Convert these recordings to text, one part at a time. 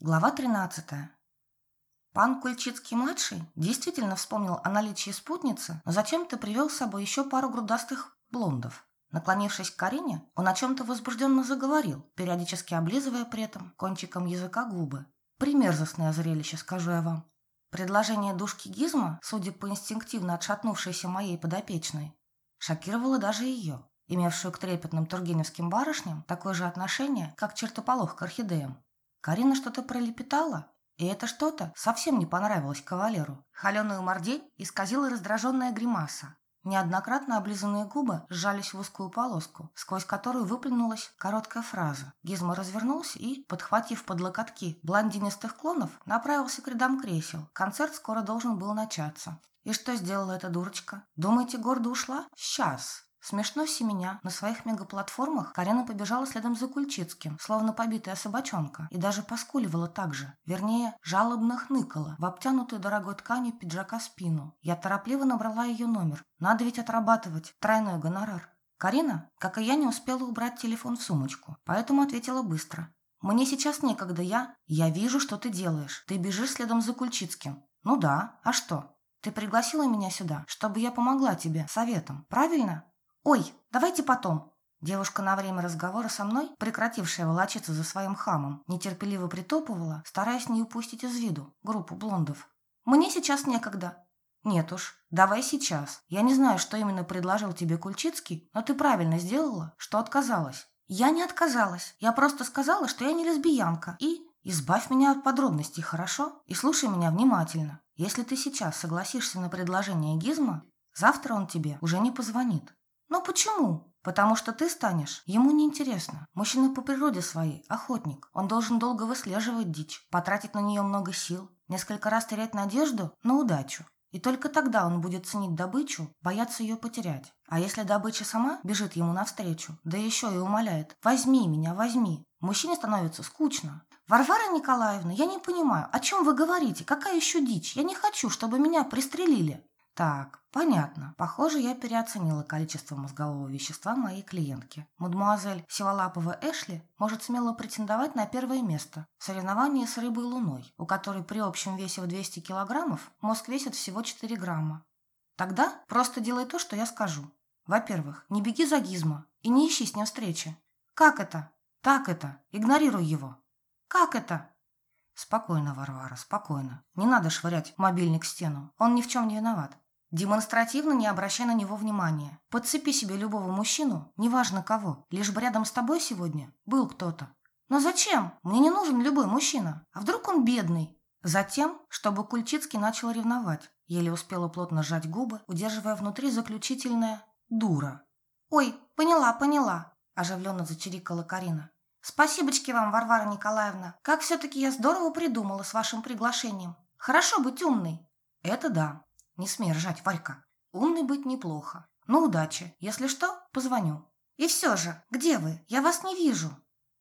Глава 13. Пан Кульчицкий-младший действительно вспомнил о наличии спутницы, но зачем-то привел с собой еще пару грудастых блондов. Наклонившись к Карине, он о чем-то возбужденно заговорил, периодически облизывая при этом кончиком языка губы. Примерзостное зрелище, скажу я вам. Предложение душки Гизма, судя по инстинктивно отшатнувшейся моей подопечной, шокировало даже ее, имевшую к трепетным тургеневским барышням такое же отношение, как чертополох к орхидеям. Карина что-то пролепетала, и это что-то совсем не понравилось кавалеру. Холеную мордень исказила раздраженная гримаса. Неоднократно облизанные губы сжались в узкую полоску, сквозь которую выплюнулась короткая фраза. Гизмо развернулся и, подхватив под локотки блондинистых клонов, направился к рядам кресел. Концерт скоро должен был начаться. И что сделала эта дурочка? Думаете, гордо ушла? Сейчас. Смешно семеня. На своих мегаплатформах Карена побежала следом за Кульчицким, словно побитая собачонка, и даже поскуливала так же. Вернее, жалобно хныкала в обтянутую дорогой тканью пиджака спину. Я торопливо набрала ее номер. Надо ведь отрабатывать тройной гонорар. Карина, как и я, не успела убрать телефон в сумочку, поэтому ответила быстро. «Мне сейчас некогда, я...» «Я вижу, что ты делаешь. Ты бежишь следом за Кульчицким». «Ну да, а что?» «Ты пригласила меня сюда, чтобы я помогла тебе советом, правильно?» «Ой, давайте потом». Девушка на время разговора со мной, прекратившая волочиться за своим хамом, нетерпеливо притопывала, стараясь не упустить из виду группу блондов. «Мне сейчас некогда». «Нет уж, давай сейчас. Я не знаю, что именно предложил тебе Кульчицкий, но ты правильно сделала, что отказалась». «Я не отказалась. Я просто сказала, что я не лесбиянка. И избавь меня от подробностей, хорошо? И слушай меня внимательно. Если ты сейчас согласишься на предложение Гизма, завтра он тебе уже не позвонит. «Но почему?» «Потому что ты станешь ему неинтересно. Мужчина по природе своей – охотник. Он должен долго выслеживать дичь, потратить на нее много сил, несколько раз терять надежду на удачу. И только тогда он будет ценить добычу, бояться ее потерять. А если добыча сама бежит ему навстречу, да еще и умоляет «возьми меня, возьми», мужчине становится скучно. «Варвара Николаевна, я не понимаю, о чем вы говорите? Какая еще дичь? Я не хочу, чтобы меня пристрелили». Так, понятно. Похоже, я переоценила количество мозгового вещества моей клиентки. Мадемуазель Сиволапова Эшли может смело претендовать на первое место в соревновании с рыбой луной, у которой при общем весе в 200 килограммов мозг весит всего 4 грамма. Тогда просто делай то, что я скажу. Во-первых, не беги за Гизмо и не ищи с ним встречи. Как это? Так это. Игнорируй его. Как это? Спокойно, Варвара, спокойно. Не надо швырять мобильник в стену. Он ни в чем не виноват. Демонстративно не обращай на него внимания. Подцепи себе любого мужчину, неважно кого, лишь бы рядом с тобой сегодня был кто-то. Но зачем? Мне не нужен любой мужчина. А вдруг он бедный? Затем, чтобы Кульчицкий начал ревновать. Еле успела плотно сжать губы, удерживая внутри заключительное «дура». «Ой, поняла, поняла», – оживленно зачирикала Карина. «Спасибочки вам, Варвара Николаевна. Как все-таки я здорово придумала с вашим приглашением. Хорошо быть умной». «Это да. Не смей ржать, Варька. Умный быть неплохо. Ну, удачи. Если что, позвоню. И все же, где вы? Я вас не вижу.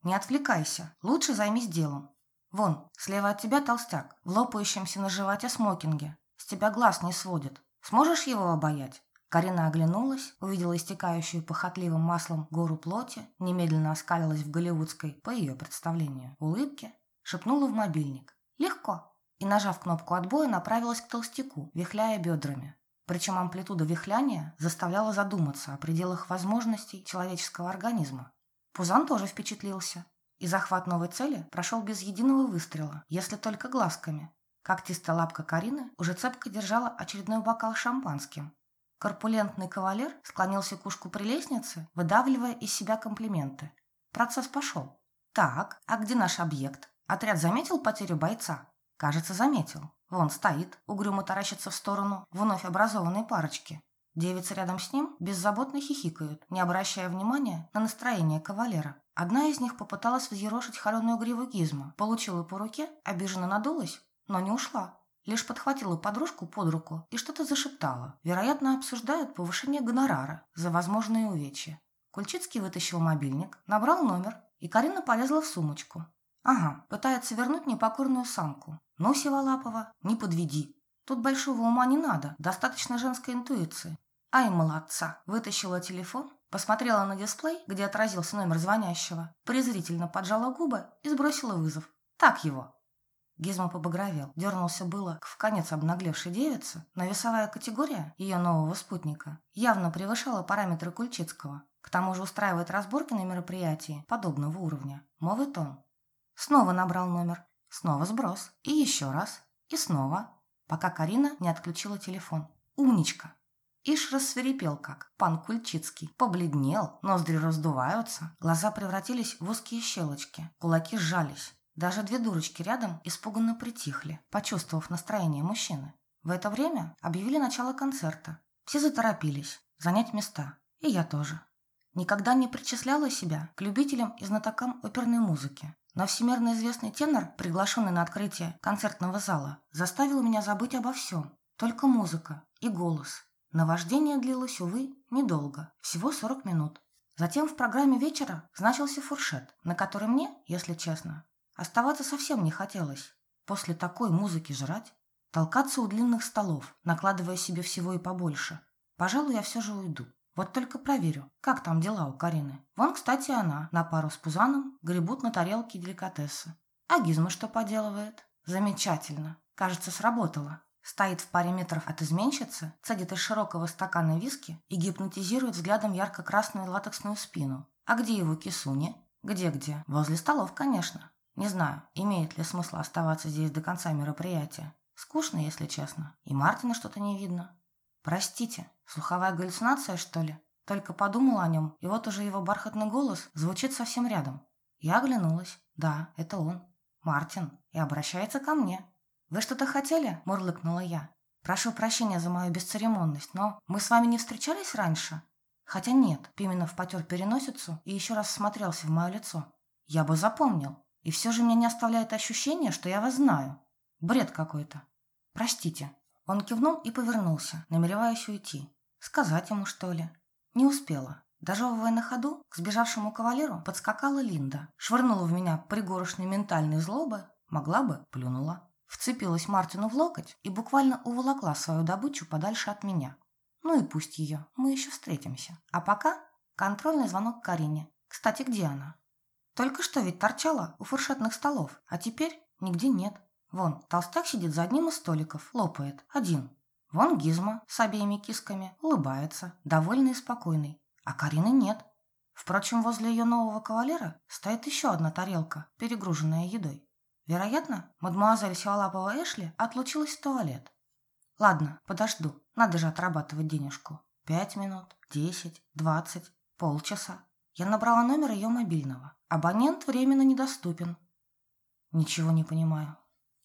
Не отвлекайся. Лучше займись делом. Вон, слева от тебя толстяк, в лопающемся на животе смокинге. С тебя глаз не сводит. Сможешь его обаять? Карина оглянулась, увидела истекающую похотливым маслом гору плоти, немедленно оскалилась в голливудской, по ее представлению, улыбке, шепнула в мобильник. «Легко и, нажав кнопку отбоя, направилась к толстяку, вихляя бедрами. Причем амплитуда вихляния заставляла задуматься о пределах возможностей человеческого организма. Пузан тоже впечатлился. И захват новой цели прошел без единого выстрела, если только глазками. Когтистая лапка Карины уже цепко держала очередной бокал шампанским. Корпулентный кавалер склонился к ушку прелестницы, выдавливая из себя комплименты. Процесс пошел. «Так, а где наш объект? Отряд заметил потерю бойца?» Кажется, заметил. Вон стоит, угрюмо таращится в сторону вновь образованной парочки. Девицы рядом с ним беззаботно хихикают, не обращая внимания на настроение кавалера. Одна из них попыталась взъерошить холеную гриву гизма, получила по руке, обиженно надулась, но не ушла. Лишь подхватила подружку под руку и что-то зашептала. Вероятно, обсуждают повышение гонорара за возможные увечья. Кульчицкий вытащил мобильник, набрал номер, и Карина полезла в сумочку. Ага, пытается вернуть непокорную самку. Ну, Сиволапова, не подведи. Тут большого ума не надо, достаточно женской интуиции. Ай, молодца. Вытащила телефон, посмотрела на дисплей, где отразился номер звонящего, презрительно поджала губы и сбросила вызов. Так его. Гизма побагровел, дернулся было к в конец обнаглевшей девице, но весовая категория ее нового спутника явно превышала параметры Кульчицкого. К тому же устраивать разборки на мероприятии подобного уровня. Мовый тон. Снова набрал номер. Снова сброс. И еще раз. И снова. Пока Карина не отключила телефон. Умничка. Иш рассверепел как. Пан Кульчицкий. Побледнел, ноздри раздуваются, глаза превратились в узкие щелочки, кулаки сжались. Даже две дурочки рядом испуганно притихли, почувствовав настроение мужчины. В это время объявили начало концерта. Все заторопились занять места. И я тоже. Никогда не причисляла себя к любителям и знатокам оперной музыки. Но всемирно известный тенор, приглашенный на открытие концертного зала, заставил меня забыть обо всем. Только музыка и голос. Наваждение длилось, увы, недолго, всего 40 минут. Затем в программе вечера значился фуршет, на который мне, если честно, оставаться совсем не хотелось. После такой музыки жрать, толкаться у длинных столов, накладывая себе всего и побольше. Пожалуй, я все же уйду. Вот только проверю, как там дела у Карины. Вон, кстати, она на пару с Пузаном гребут на тарелке деликатесы. А Гизма что поделывает? Замечательно. Кажется, сработало. Стоит в паре метров от изменщицы, цедит из широкого стакана виски и гипнотизирует взглядом ярко-красную латексную спину. А где его кисуни? Где-где? Возле столов, конечно. Не знаю, имеет ли смысл оставаться здесь до конца мероприятия. Скучно, если честно. И Мартина что-то не видно. Простите, слуховая галлюцинация, что ли? Только подумала о нем, и вот уже его бархатный голос звучит совсем рядом. Я оглянулась. Да, это он. Мартин. И обращается ко мне. «Вы что-то хотели?» – мурлыкнула я. «Прошу прощения за мою бесцеремонность, но мы с вами не встречались раньше?» Хотя нет, Пименов потер переносицу и еще раз смотрелся в мое лицо. Я бы запомнил. И все же меня не оставляет ощущение, что я вас знаю. Бред какой-то. Простите. Он кивнул и повернулся, намереваясь уйти. Сказать ему, что ли? Не успела. Дожевывая на ходу, к сбежавшему кавалеру подскакала Линда, швырнула в меня пригорошной ментальной злобы, могла бы, плюнула. Вцепилась Мартину в локоть и буквально уволокла свою добычу подальше от меня. Ну и пусть ее, мы еще встретимся. А пока контрольный звонок Карине. Кстати, где она? Только что ведь торчала у фуршетных столов, а теперь нигде нет. Вон, толстяк сидит за одним из столиков, лопает, один. Вон Гизма с обеими кисками, улыбается, довольный и спокойный. А Карины нет. Впрочем, возле ее нового кавалера стоит еще одна тарелка, перегруженная едой. Вероятно, мадемуазель Сиалапова Эшли отлучилась в туалет. Ладно, подожду. Надо же отрабатывать денежку. Пять минут, десять, двадцать, полчаса. Я набрала номер ее мобильного. Абонент временно недоступен. Ничего не понимаю.